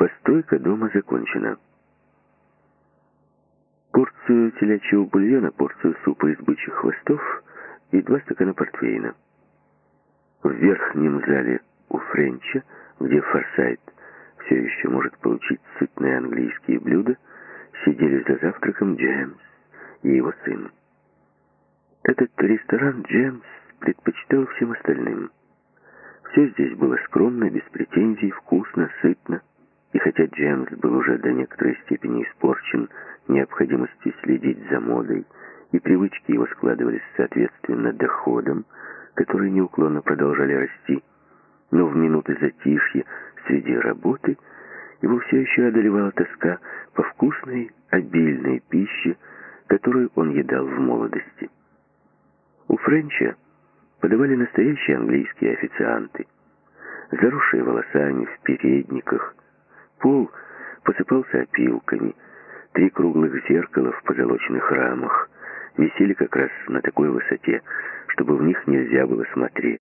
Постройка дома закончена. Порцию телячьего бульона, порцию супа из бычьих хвостов и два стакана портвейна. В верхнем зале у Френча, где Форсайт все еще может получить сытные английские блюда, сидели за завтраком Джеймс и его сын. Этот ресторан Джеймс предпочитал всем остальным. Все здесь было скромно, без претензий, вкусно, сытно. И хотя Джеймс был уже до некоторой степени испорчен необходимостью следить за модой, и привычки его складывались соответственно доходам, которые неуклонно продолжали расти, но в минуты затишья среди работы его все еще одолевала тоска по вкусной, обильной пище, которую он едал в молодости. У Френча подавали настоящие английские официанты, заросшие волосами в передниках, пол посыпался опилками, три круглых зеркала в позолоченных рамах висели как раз на такой высоте, чтобы в них нельзя было смотреть.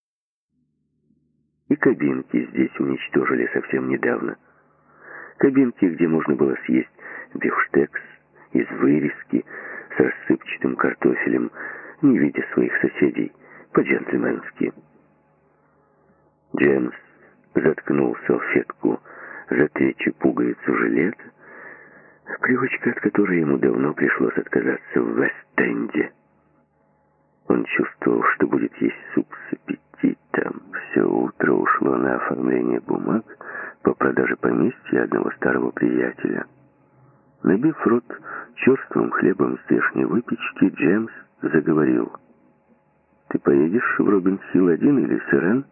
И кабинки здесь уничтожили совсем недавно. Кабинки, где можно было съесть бифштекс из вырезки с рассыпчатым картофелем, не видя своих соседей, по-джентльменски. Джеймс заткнул салфетку за третью пуговицу жилета, привычка от которой ему давно пришлось отказаться в Вест-Энде. Он чувствовал, что будет есть суп с аппетитом. Все утро ушло на оформление бумаг по продаже поместья одного старого приятеля. Набив рот черствым хлебом здешней выпечки, Джеймс заговорил. «Ты поедешь в Робин-Хилл один или с Ирен?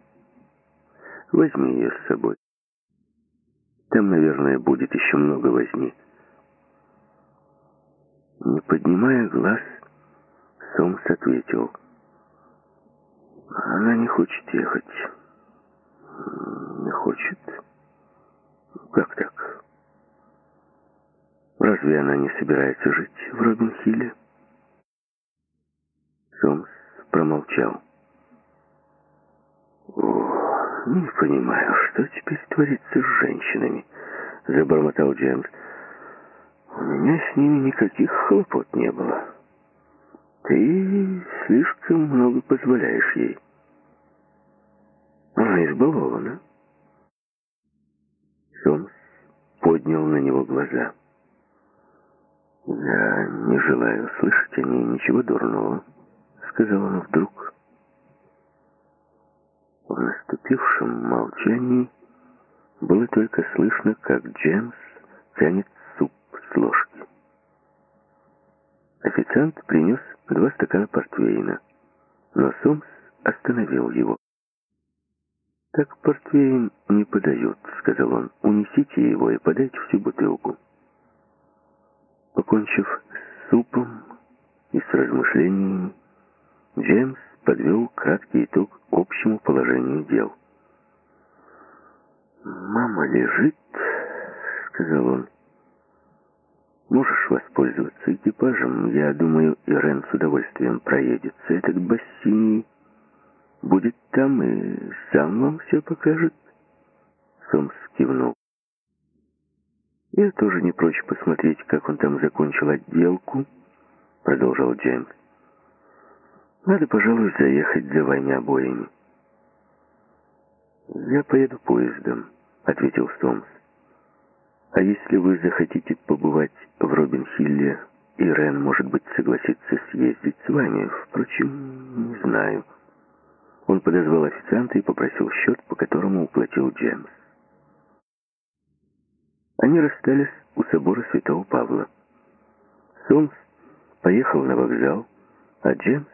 Возьми ее с собой. Там, наверное, будет еще много возни». Не поднимая глаз, Сомс ответил. Она не хочет ехать. Не хочет? Как так? Разве она не собирается жить в Робинхилле? Сомс промолчал. «О, не понимаю, что теперь творится с женщинами?» Забормотал Джеймс. «У меня с ними никаких хлопот не было». Ты слишком много позволяешь ей. Она избалована. Сомс поднял на него глаза. «Я не желаю слышать о ней ничего дурного», — сказал он вдруг. В наступившем молчании было только слышно, как Джеймс тянет суп с ложки. Официант принес два стакана портвейна, но Сомс остановил его. «Так портвейн не подают», — сказал он. «Унесите его и подайте всю бутылку». Покончив с супом и с размышлениями, Джеймс подвел краткий итог общему положению дел. «Мама лежит», — сказал он. Можешь воспользоваться экипажем. Я думаю, Ирен с удовольствием проедется. Этот Бассини будет там и сам вам все покажет. Сомс кивнул. Я тоже не прочь посмотреть, как он там закончил отделку, продолжал Джеймс. Надо, пожалуй, заехать за вами обоими. Я поеду поездом, ответил Сомс. А если вы захотите побывать в Робин-Хилле, Ирен, может быть, согласится съездить с вами. Впрочем, не знаю. Он подозвал официанта и попросил счет, по которому уплатил Джеймс. Они расстались у собора Святого Павла. Сомс поехал на вокзал, а Джеймс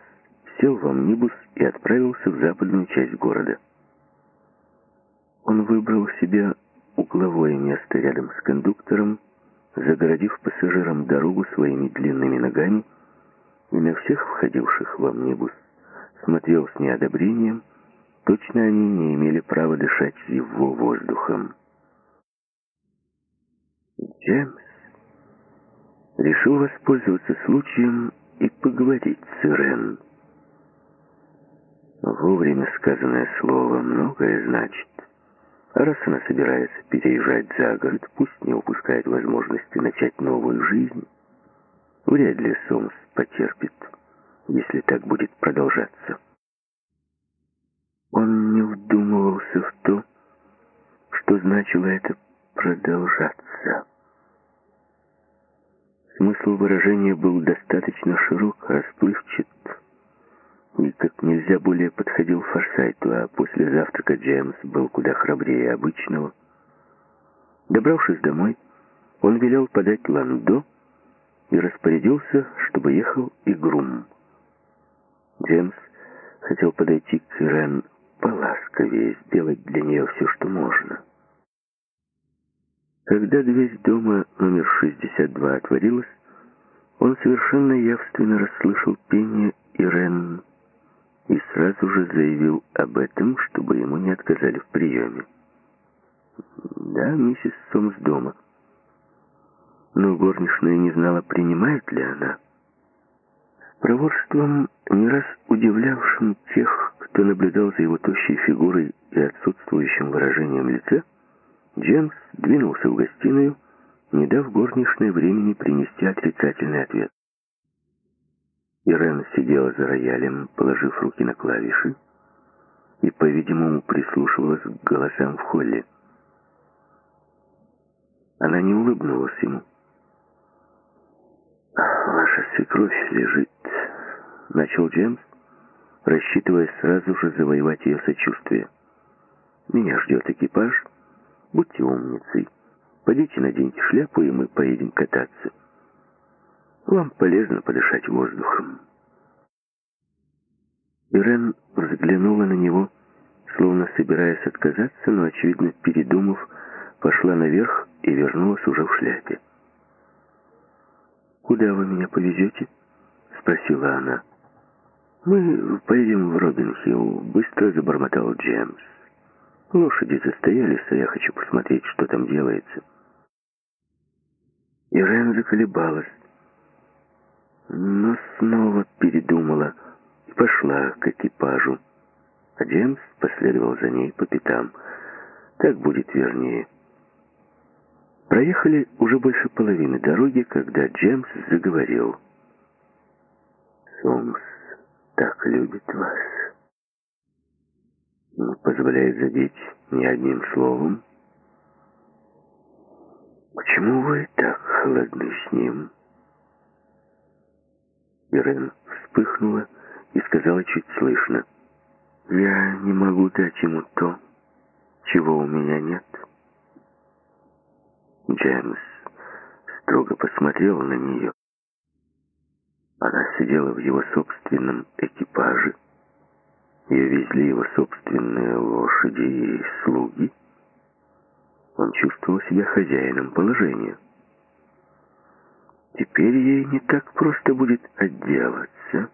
сел в амнибус и отправился в западную часть города. Он выбрал себе угловое место рядом с кондуктором, загородив пассажирам дорогу своими длинными ногами, и на всех входивших в амнибус смотрел с неодобрением, точно они не имели права дышать его воздухом. Джеймс решил воспользоваться случаем и поговорить с Ирен. Вовремя сказанное слово многое значит. А раз она собирается переезжать за город, пусть не упускает возможности начать новую жизнь. Вряд ли Сомс потерпит, если так будет продолжаться. Он не вдумывался в то, что значило это «продолжаться». Смысл выражения был достаточно широк, расплывчат, и как нельзя более подходил Форсайту, а после завтрака Джеймс был куда храбрее обычного. Добравшись домой, он велел подать ландо и распорядился, чтобы ехал и грум. Джеймс хотел подойти к Ирен поласковее, сделать для нее все, что можно. Когда дверь дома номер 62 отворилась, он совершенно явственно расслышал пение Ирен и сразу же заявил об этом, чтобы ему не отказали в приеме. Да, миссис Сомс дома. Но горничная не знала, принимает ли она. С проворством, не раз удивлявшим тех, кто наблюдал за его тощей фигурой и отсутствующим выражением лица, Джеймс двинулся в гостиную, не дав горничной времени принести отрицательный ответ. Ирен сидела за роялем, положив руки на клавиши, и, по-видимому, прислушивалась к голосам в холле. Она не улыбнулась ему. «Ваша свекровь лежит», — начал Джеймс, рассчитывая сразу же завоевать ее сочувствие. «Меня ждет экипаж. Будьте умницей. Пойдите наденьте шляпу, и мы поедем кататься». Вам полезно подышать воздухом. Ирен взглянула на него, словно собираясь отказаться, но, очевидно, передумав, пошла наверх и вернулась уже в шляпе. «Куда вы меня повезете?» — спросила она. «Мы поедем в Робинхилл», — быстро забормотал Джеймс. «Лошади застоялись, а я хочу посмотреть, что там делается». Ирен заколебалась но снова передумала и пошла к экипажу. А Джеймс последовал за ней по пятам. Так будет вернее. Проехали уже больше половины дороги, когда Джеймс заговорил. «Сомс так любит вас. Не позволяет задеть ни одним словом. Почему вы так холодны с ним?» Ирен вспыхнула и сказала чуть слышно. «Я не могу дать ему то, чего у меня нет». Джеймс строго посмотрел на нее. Она сидела в его собственном экипаже. Ее везли его собственные лошади и слуги. Он чувствовал себя хозяином положения. Теперь ей не так просто будет отделаться,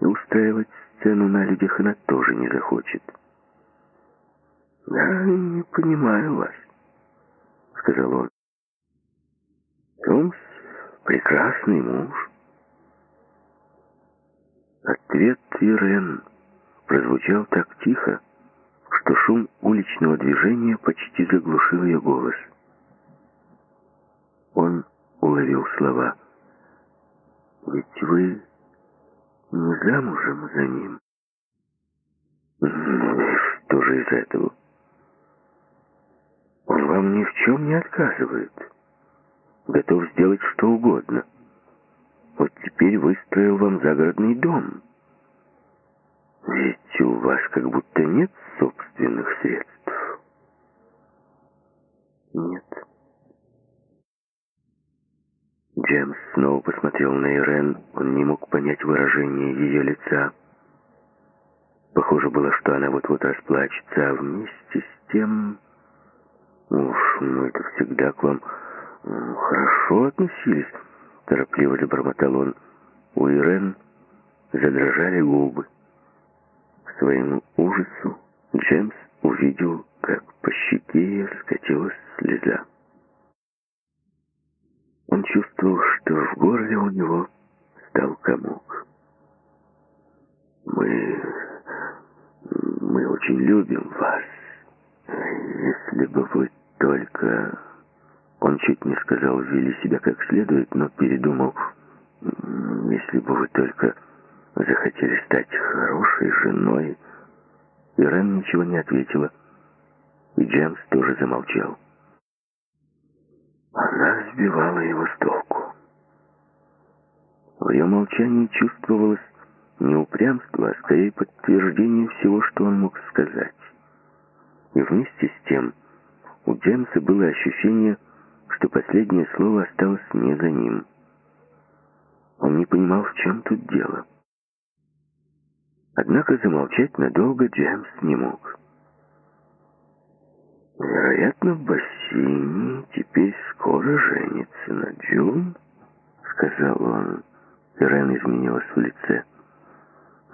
и устраивать сцену на людях она тоже не захочет. «Я не понимаю вас», — сказал он. «Томс — прекрасный муж». Ответ Ирен прозвучал так тихо, что шум уличного движения почти заглушил ее голос. Он уловил слова. «Ведь вы не замужем за ним?» «Ну что же из этого?» «Он вам ни в чем не отказывает. Готов сделать что угодно. Вот теперь выстроил вам загородный дом. Ведь у вас как будто нет собственных средств». «Нет». Джемс снова посмотрел на Ирен. Он не мог понять выражение ее лица. Похоже было, что она вот-вот расплачется, а вместе с тем... «Уж мы-то всегда к вам хорошо относились», — торопливо забормотал он. У Ирен задрожали губы. К своему ужасу Джемс увидел, как по щеке ее скатилась слеза. Он чувствовал, что в горле у него стал комок. «Мы... мы очень любим вас», Если бы вы только... Он чуть не сказал, вели себя как следует, но передумал. Если бы вы только захотели стать хорошей женой... Ирен ничего не ответила, и Джеймс тоже замолчал. Сбивала его с толку. В ее молчании чувствовалось не упрямство, а скорее подтверждение всего, что он мог сказать. И вместе с тем у Джеймса было ощущение, что последнее слово осталось не за ним. Он не понимал, в чем тут дело. Однако замолчать надолго Джеймс не мог. «Вероятно, в бассейне теперь скоро женится на Джун», — сказал он. Ирен изменилась в лице.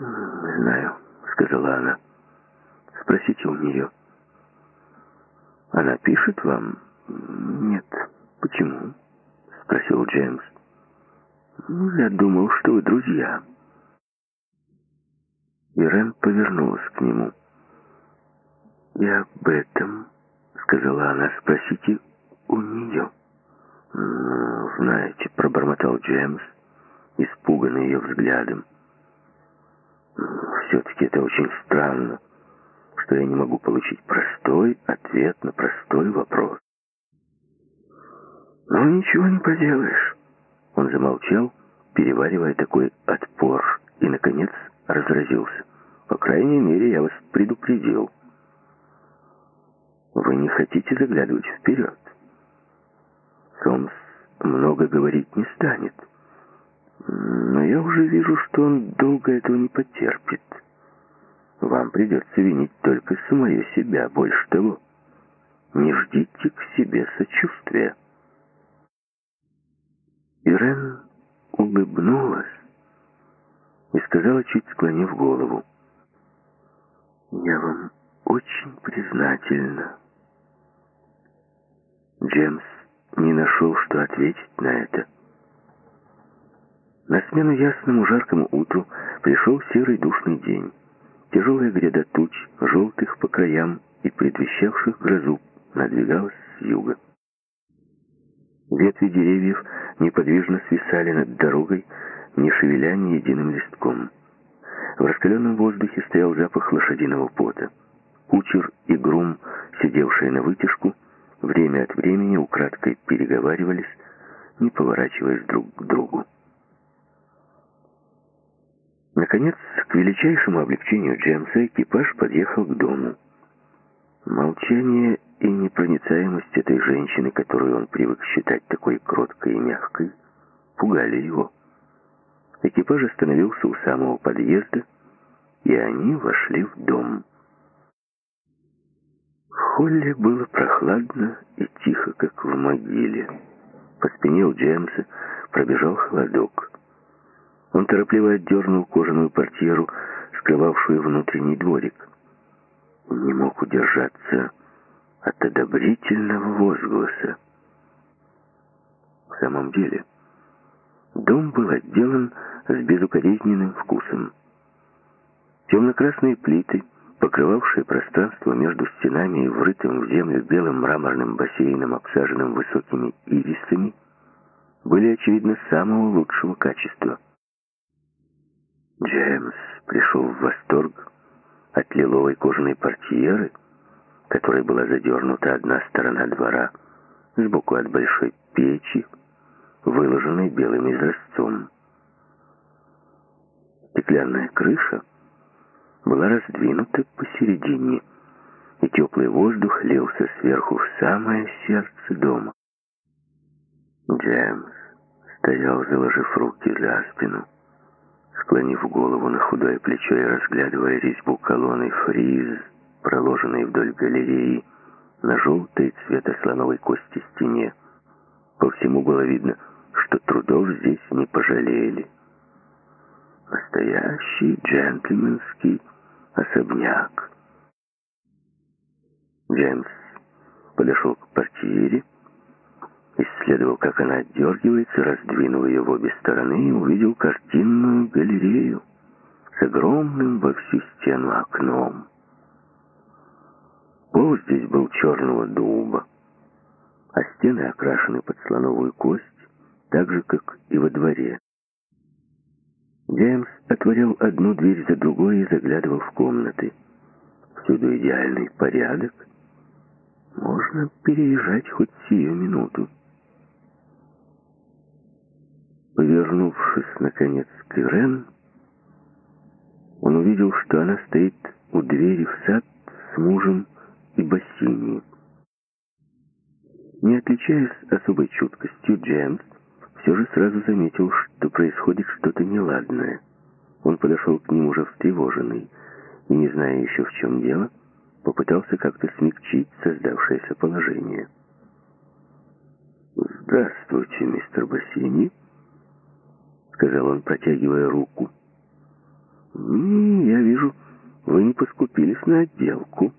«Не знаю», — сказала она. «Спросите у нее». «Она пишет вам?» «Нет». «Почему?» — спросил Джеймс. «Ну, я думал, что вы друзья». Ирен повернулась к нему. «И об этом», — сказала она, — «спросите у нее». «Ну, знаете», — пробормотал Джеймс, испуганный ее взглядом. «Все-таки это очень странно, что я не могу получить простой ответ на простой вопрос». «Ну, ничего не поделаешь». Он замолчал, переваривая такой отпор, и, наконец, разразился. «По крайней мере, я вас предупредил. Вы не хотите заглядывать вперед. Сомс много говорить не станет. Но я уже вижу, что он долго этого не потерпит. Вам придется винить только самое себя, больше того. Не ждите к себе сочувствия». Ирен улыбнулась и сказала, чуть склонив голову, «Я вам очень признательна». Джеймс не нашел, что ответить на это. На смену ясному жаркому утру пришел серый душный день. Тяжелая гряда туч, желтых по краям и предвещавших грозу, надвигалась с юга. Ветви деревьев неподвижно свисали над дорогой, не шевеля ни единым листком. В раскаленном воздухе стоял запах лошадиного пота. Кучер и грум, сидевшие на вытяжку, время от времени украдкой переговаривались, не поворачиваясь друг к другу. Наконец, к величайшему облегчению Джеймса экипаж подъехал к дому. Молчание и непроницаемость этой женщины, которую он привык считать такой кроткой и мягкой, пугали его. Экипаж остановился у самого подъезда, и они вошли в дом. Холле было прохладно и тихо, как в могиле. По спине у Джеймса пробежал холодок. Он торопливо отдернул кожаную портьеру, скрывавшую внутренний дворик. Не мог удержаться от одобрительного возгласа. В самом деле, дом был отделан с безукоризненным вкусом. Темно-красные плиты, покрывавшие пространство между стенами и врытым в землю белым мраморным бассейном, обсаженным высокими ирисами, были, очевидно, самого лучшего качества. Джеймс пришел в восторг от лиловой кожаной портьеры, которой была задернута одна сторона двора, сбоку от большой печи, выложенной белым изразцом. Стеклянная крыша была раздвинута посередине, и теплый воздух лился сверху в самое сердце дома. Джеймс стоял, заложив руки за спину, склонив голову на худое плечо и разглядывая резьбу колонны фриз, проложенной вдоль галереи, на желтой цвета слоновой кости стене. По всему было видно, что трудов здесь не пожалели. Настоящий джентльменский особняк. Джеймс подошел к портьере, исследовал, как она отдергивается, раздвинул ее в обе стороны и увидел картинную галерею с огромным во всю стену окном. Пол здесь был черного дуба, а стены окрашены под слоновую кость, так же, как и во дворе. Джеймс отворил одну дверь за другой и заглядывал в комнаты. Всюду идеальный порядок. Можно переезжать хоть сию минуту. Повернувшись, наконец, к Ирен, он увидел, что она стоит у двери в сад с мужем и бассейни. Не отличаясь особой чуткостью, Джеймс все же сразу заметил, что происходит что-то неладное. Он подошел к ним уже встревоженный и, не зная еще в чем дело, попытался как-то смягчить создавшееся положение. «Здравствуйте, мистер Бассини», — сказал он, протягивая руку. «Я вижу, вы не поскупились на отделку».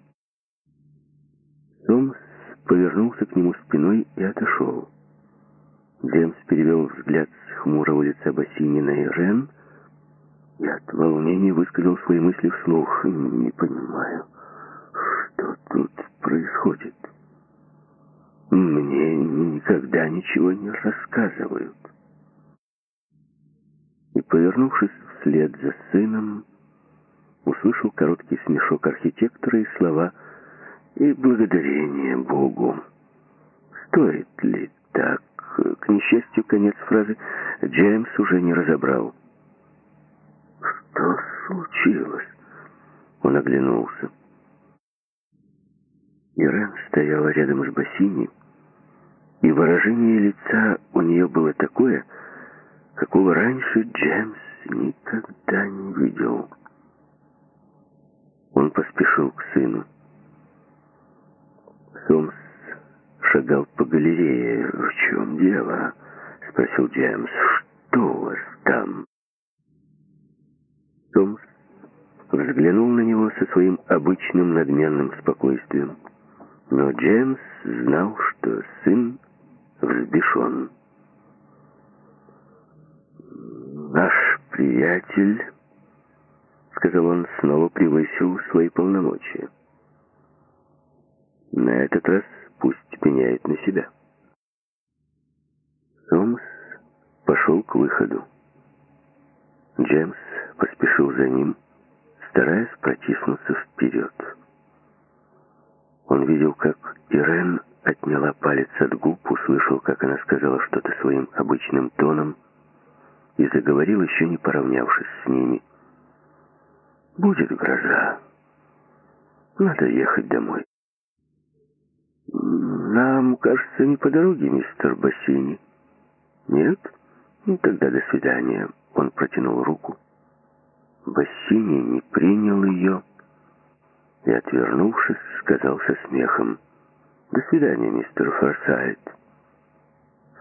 Томас повернулся к нему спиной и отошел. Джеймс перевел взгляд с хмурого лица Бассини на Ирен и от волнения высказал свои мысли вслух. «Не понимаю, что тут происходит. Мне никогда ничего не рассказывают». И, повернувшись вслед за сыном, услышал короткий смешок архитектора и слова «И благодарение Богу». Стоит ли так? К несчастью, конец фразы Джеймс уже не разобрал. «Что случилось?» Он оглянулся. Ирен стояла рядом с бассейном, и выражение лица у нее было такое, какого раньше Джеймс никогда не видел. Он поспешил к сыну. Сомс шагал по галерее. «В чем дело?» — спросил Джеймс. «Что у вас там?» Томс взглянул на него со своим обычным надменным спокойствием. Но Джеймс знал, что сын взбешен. «Наш приятель», — сказал он, — снова превысил свои полномочия. На этот раз пусть меняет на себя. Сомс пошел к выходу. Джеймс поспешил за ним, стараясь протиснуться вперед. Он видел, как Ирен отняла палец от губ, услышал, как она сказала что-то своим обычным тоном и заговорил, еще не поравнявшись с ними. «Будет гроза. Надо ехать домой». «Нам, кажется, не по дороге, мистер Бассини». «Нет? Ну, тогда до свидания». Он протянул руку. Бассини не принял ее и, отвернувшись, сказал со смехом. «До свидания, мистер Форсайт.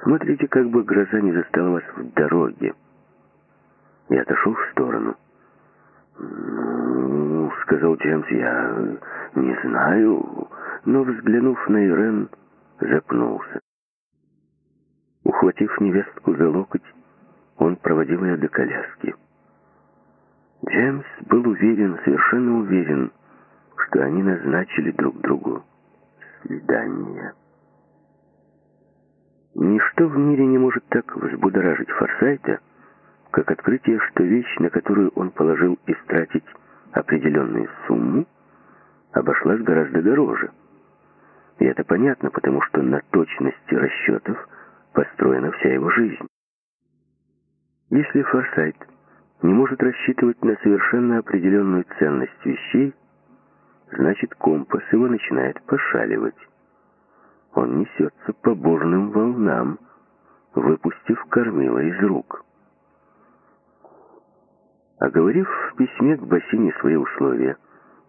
Смотрите, как бы гроза не застала вас в дороге». И отошел в сторону. «Ну, — сказал Джеймс, — я не знаю, но, взглянув на Ирен, запнулся. Ухватив невестку за локоть, он проводил ее до коляски. Джеймс был уверен, совершенно уверен, что они назначили друг другу свидание. Ничто в мире не может так взбудоражить Форсайта, как открытие, что вещь, на которую он положил истратить определенную сумму, обошлась гораздо дороже. И это понятно, потому что на точности расчетов построена вся его жизнь. Если Форсайт не может рассчитывать на совершенно определенную ценность вещей, значит компас его начинает пошаливать. Он несется по бурным волнам, выпустив кормило из рук. Оговорив в письме к бассейне свои условия,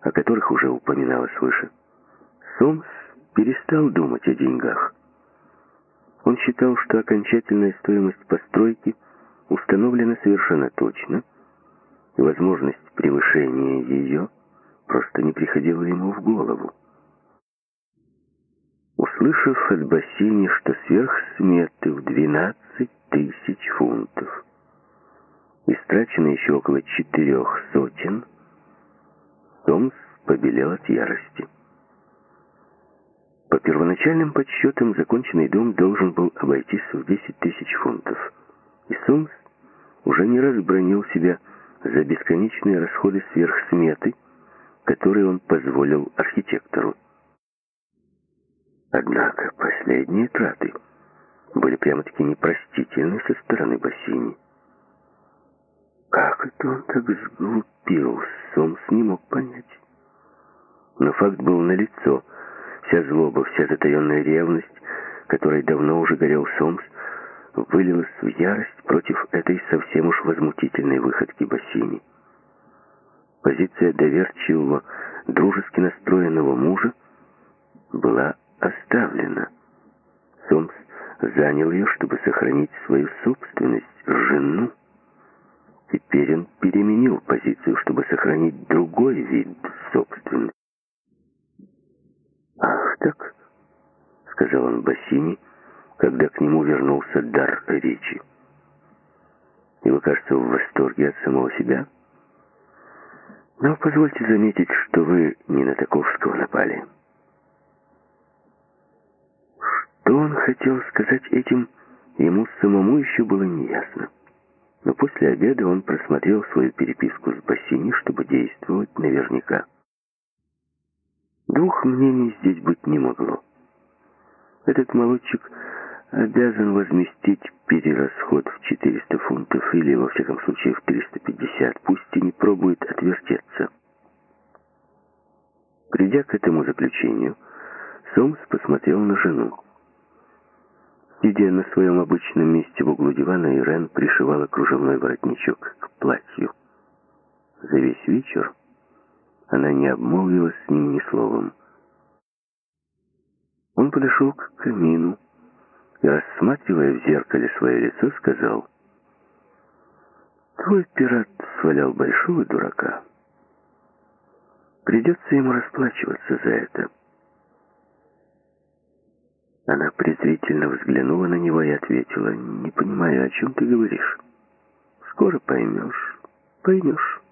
о которых уже упоминалось выше, Сомс перестал думать о деньгах. Он считал, что окончательная стоимость постройки установлена совершенно точно, и возможность превышения ее просто не приходила ему в голову. Услышав от бассейни, что сверх сметы в 12 тысяч фунтов, истрачено еще около четырех сотен, Томс побелел от ярости. По первоначальным подсчетам, законченный дом должен был обойтись в 10 тысяч фунтов. И Сомс уже не раз бронил себя за бесконечные расходы сверх сметы, которые он позволил архитектору. Однако последние траты были прямо-таки непростительны со стороны Бассини. Как это он так сглупил, Сомс не мог понять. Но факт был налицо. Вся злоба, вся затаенная ревность, которой давно уже горел Сомс, вылилась в ярость против этой совсем уж возмутительной выходки Бассини. Позиция доверчивого, дружески настроенного мужа была оставлена. Сомс занял ее, чтобы сохранить свою собственность, жену. Теперь он переменил позицию, чтобы сохранить другой вид собственности. «Ах так», — сказал он Бассини, когда к нему вернулся дар речи. «И вы, кажется, в восторге от самого себя?» «Но позвольте заметить, что вы не на Таковского напали». Что он хотел сказать этим, ему самому еще было неясно. Но после обеда он просмотрел свою переписку с Бассини, чтобы действовать наверняка. Двух мнений здесь быть не могло. Этот молодчик обязан возместить перерасход в 400 фунтов или, во всяком случае, в 350, пусть и не пробует отвертеться. Придя к этому заключению, Сомс посмотрел на жену. Сидя на своем обычном месте в углу дивана, Ирен пришивала кружевной воротничок к платью. За весь вечер она не обмолвилась с ним ни словом. Он подошел к камину и, рассматривая в зеркале свое лицо, сказал, «Твой пират свалял большого дурака. Придется ему расплачиваться за это». Она презрительно взглянула на него и ответила, «Не понимаю, о чем ты говоришь. Скоро поймешь, поймешь.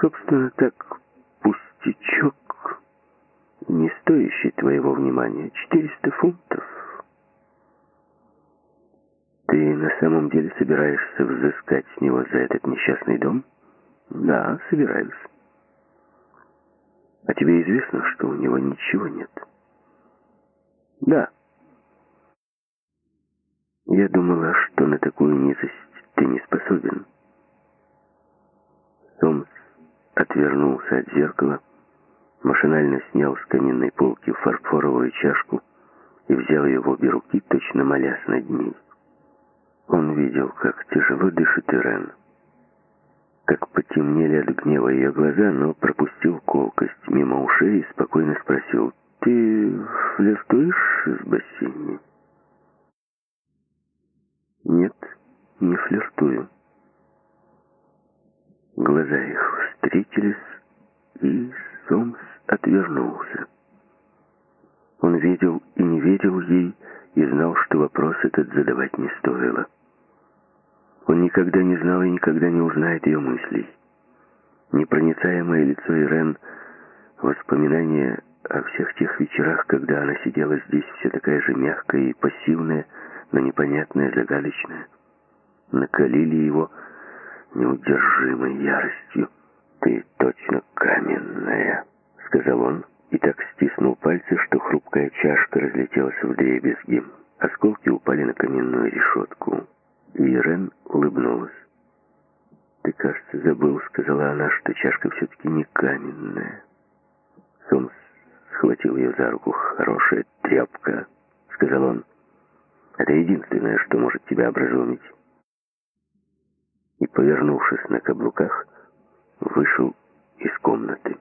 Собственно, так пустячок, не стоящий твоего внимания, 400 фунтов. Ты на самом деле собираешься взыскать с него за этот несчастный дом? Да, собираюсь. А тебе известно, что у него ничего нет?» Да. Я думала, что на такую низость ты не способен. Сомс отвернулся от зеркала, машинально снял с каминной полки фарфоровую чашку и взял ее в обе руки, точно молясь над ней. Он видел, как тяжело дышит Ирен, как потемнели от гнева ее глаза, но пропустил колкость мимо ушей и спокойно спросил, ты флиртуешь с бассейном? Нет, не флиртую. Глаза их встретились, и Сомс отвернулся. Он видел и не видел ей, и знал, что вопрос этот задавать не стоило. Он никогда не знал и никогда не узнает ее мыслей. Непроницаемое лицо Ирен, воспоминания о всех тех вечерах, когда она сидела здесь, вся такая же мягкая и пассивная, но непонятная, загадочная, накалили его неудержимой яростью. «Ты точно каменная», — сказал он, и так стиснул пальцы, что хрупкая чашка разлетелась в дребезги. Осколки упали на каменную решетку, и Ирен улыбнулась. «Ты, кажется, забыл», — сказала она, — «что чашка все-таки не каменная». Сомс схватил ее за руку. «Хорошая тряпка», — сказал он. «Это единственное, что может тебя образумить». И, повернувшись на каблуках, вышел из комнаты.